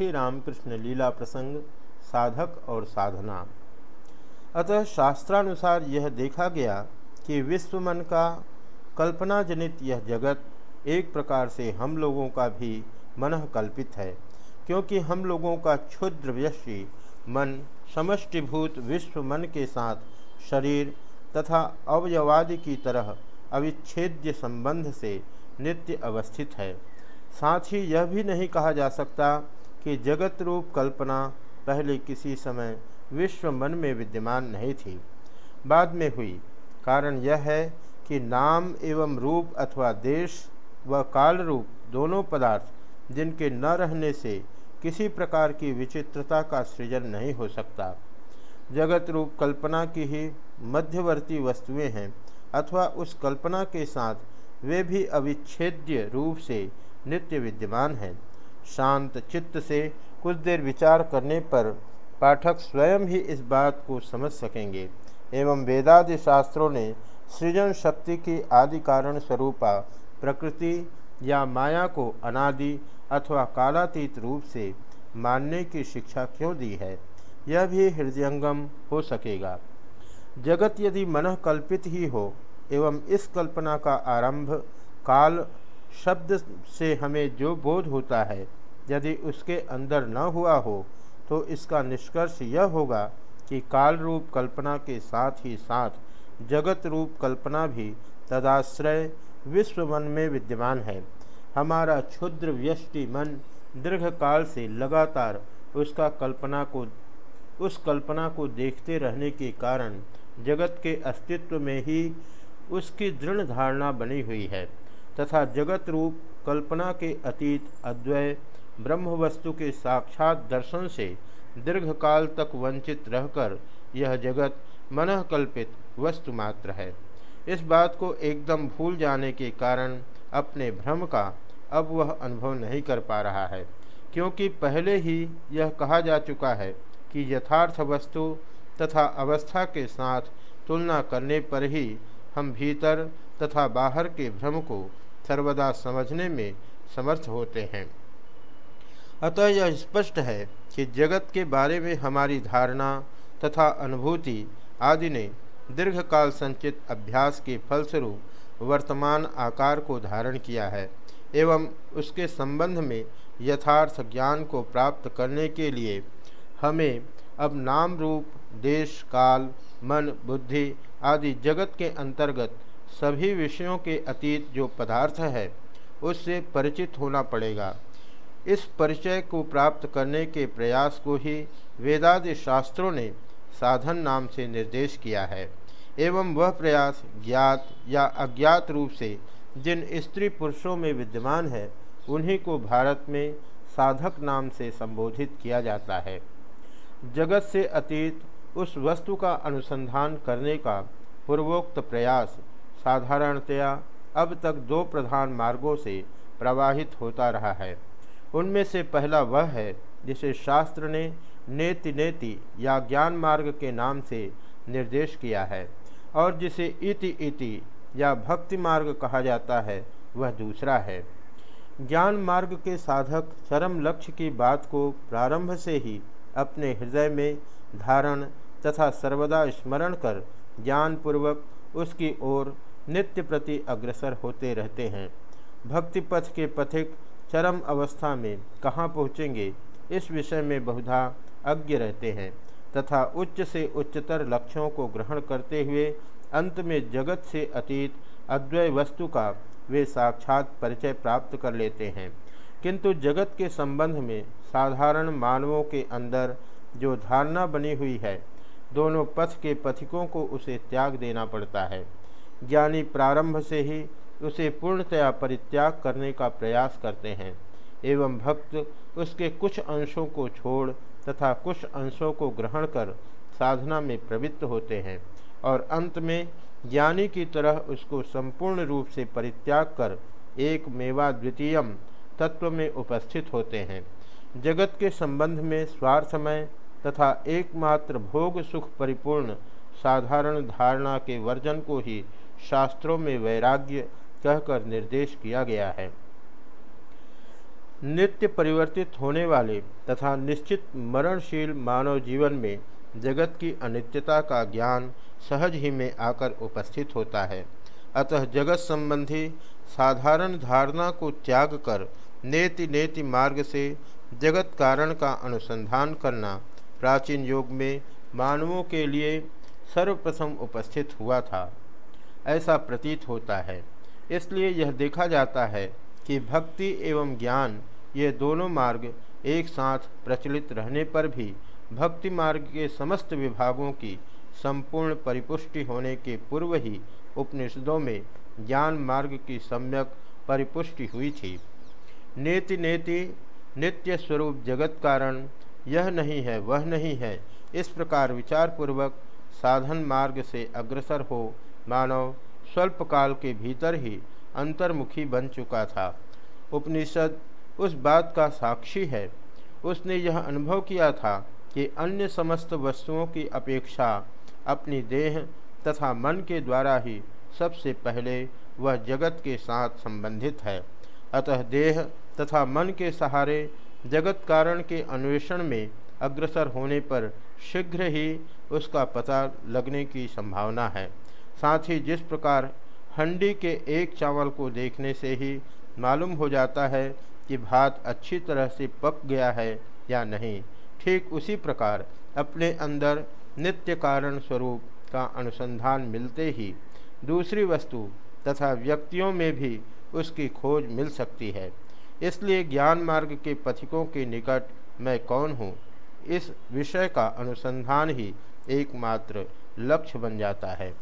श्री रामकृष्ण लीला प्रसंग, साधक और साधना। अतः शास्त्रानुसार यह देखा गया कि विश्व मन का कल्पना जनित यह जगत एक प्रकार से हम लोगों का भी मन कल्पित है, क्योंकि हम लोगों का क्षुद्र व्यष्टि मन समष्टिभूत विश्व मन के साथ शरीर तथा अवयवादि की तरह अविच्छेद्य संबंध से नित्य अवस्थित है। साथ ही यह भी नहीं कहा जा सकता कि जगत रूप कल्पना पहले किसी समय विश्व मन में विद्यमान नहीं थी। बाद में हुई। कारण यह है कि नाम एवं रूप अथवा देश व काल रूप दोनों पदार्थ जिनके न रहने से किसी प्रकार की विचित्रता का सृजन नहीं हो सकता। जगत रूप कल्पना की ही मध्यवर्ती वस्तुएँ हैं अथवा उस कल्पना के साथ वे भी अविच्छेद्य रूप से नित्य विद्यमान है। शांत चित्त से कुछ देर विचार करने पर पाठक स्वयं ही इस बात को समझ सकेंगे। एवं वेदादि शास्त्रों ने सृजन शक्ति की आदि कारण स्वरूपा, प्रकृति या माया को अनादि अथवा कालातीत रूप से मानने की शिक्षा क्यों दी है? यह भी हृदयंगम हो सकेगा। जगत यदि मन कल्पित ही हो, एवं इस कल्पना का आरंभ काल शब्द से हमें जो बोध होता है, यदि उसके अंदर न हुआ हो तो इसका निष्कर्ष यह होगा कि काल रूप कल्पना के साथ ही साथ जगत रूप कल्पना भी तदाश्रय विश्व मन में विद्यमान है। हमारा क्षुद्र व्यष्टि मन दीर्घ काल से लगातार उसका कल्पना को, उस कल्पना को देखते रहने के कारण जगत के अस्तित्व में ही उसकी दृढ़ धारणा बनी हुई है। तथा जगत रूप कल्पना के अतीत अद्वय ब्रह्म वस्तु के साक्षात दर्शन से दीर्घकाल तक वंचित रहकर यह जगत मनकल्पित वस्तु मात्र है। इस बात को एकदम भूल जाने के कारण अपने भ्रम का अब वह अनुभव नहीं कर पा रहा है, क्योंकि पहले ही यह कहा जा चुका है कि यथार्थ वस्तु तथा अवस्था के साथ तुलना करने पर ही हम भीतर तथा बाहर के भ्रम को सर्वदा समझने में समर्थ होते हैं। अतः यह स्पष्ट है कि जगत के बारे में हमारी धारणा तथा अनुभूति आदि ने दीर्घकाल संचित अभ्यास के फलस्वरूप वर्तमान आकार को धारण किया है एवं उसके संबंध में यथार्थ ज्ञान को प्राप्त करने के लिए हमें अब नाम रूप, देश, काल, मन, बुद्धि आदि जगत के अंतर्गत सभी विषयों के अतीत जो पदार्थ है, उससे परिचित होना पड़ेगा। इस परिचय को प्राप्त करने के प्रयास को ही वेदादि शास्त्रों ने साधन नाम से निर्देश किया है, एवं वह प्रयास ज्ञात या अज्ञात रूप से जिन स्त्री पुरुषों में विद्यमान है, उन्हीं को भारत में साधक नाम से संबोधित किया जाता है। जगत से अतीत उस वस्तु का अनुसंधान करने का पूर्वोक्त प्रयास साधारणतया अब तक दो प्रधान मार्गों से प्रवाहित होता रहा है। उनमें से पहला वह है, जिसे शास्त्र ने नेति नेति या ज्ञान मार्ग के नाम से निर्देश किया है, और जिसे इति इति या भक्ति मार्ग कहा जाता है, वह दूसरा है। ज्ञान मार्ग के साधक चरम लक्ष्य की बात को प्रारंभ से ही अपने हृदय में धारण तथा सर्वदा स्मरण कर ज्ञानपूर्वक उसकी ओर नित्य प्रति अग्रसर होते रहते हैं। भक्ति पथ के पथिक चरम अवस्था में कहाँ पहुँचेंगे, इस विषय में बहुधा अज्ञ रहते हैं, तथा उच्च से उच्चतर लक्ष्यों को ग्रहण करते हुए अंत में जगत से अतीत अद्वय वस्तु का वे साक्षात परिचय प्राप्त कर लेते हैं। किंतु जगत के संबंध में साधारण मानवों के अंदर जो धारणा बनी हुई है, दोनों पथ के पथिकों को उसे त्याग देना पड़ता है। ज्ञानी प्रारंभ से ही उसे पूर्णतया परित्याग करने का प्रयास करते हैं। एवं भक्त उसके कुछ अंशों को छोड़ तथा कुछ अंशों को ग्रहण कर साधना में प्रवृत्त होते हैं और अंत में ज्ञानी की तरह उसको संपूर्ण रूप से परित्याग कर एक मेवा द्वितीयम तत्व में उपस्थित होते हैं। जगत के संबंध में स्वार्थमय तथा एकमात्र भोग सुख परिपूर्ण साधारण धारणा के वर्जन को ही शास्त्रों में वैराग्य कहकर निर्देश किया गया है। नित्य परिवर्तित होने वाले तथा निश्चित मरणशील मानव जीवन में जगत की अनित्यता का ज्ञान सहज ही में आकर उपस्थित होता है। अतः जगत संबंधी साधारण धारणा को त्याग कर नेति नेति मार्ग से जगत कारण का अनुसंधान करना प्राचीन युग में मानवों के लिए सर्वप्रथम उपस्थित हुआ था। ऐसा प्रतीत होता है। इसलिए यह देखा जाता है कि भक्ति एवं ज्ञान ये दोनों मार्ग एक साथ प्रचलित रहने पर भी भक्ति मार्ग के समस्त विभागों की संपूर्ण परिपुष्टि होने के पूर्व ही उपनिषदों में ज्ञान मार्ग की सम्यक परिपुष्टि हुई थी। नेति नेति नित्य स्वरूप जगत कारण यह नहीं है, वह नहीं है, इस प्रकार विचारपूर्वक साधन मार्ग से अग्रसर हो मानव स्वल्प काल के भीतर ही अंतर्मुखी बन चुका था। उपनिषद उस बात का साक्षी है। उसने यह अनुभव किया था कि अन्य समस्त वस्तुओं की अपेक्षा अपनी देह तथा मन के द्वारा ही सबसे पहले वह जगत के साथ संबंधित है। अतः देह तथा मन के सहारे जगत कारण के अन्वेषण में अग्रसर होने पर शीघ्र ही उसका पता लगने की संभावना है। साथ ही जिस प्रकार हंडी के एक चावल को देखने से ही मालूम हो जाता है कि भात अच्छी तरह से पक गया है या नहीं, ठीक उसी प्रकार अपने अंदर नित्य कारण स्वरूप का अनुसंधान मिलते ही दूसरी वस्तु तथा व्यक्तियों में भी उसकी खोज मिल सकती है। इसलिए ज्ञान मार्ग के पथिकों के निकट मैं कौन हूँ, इस विषय का अनुसंधान ही एकमात्र लक्ष्य बन जाता है।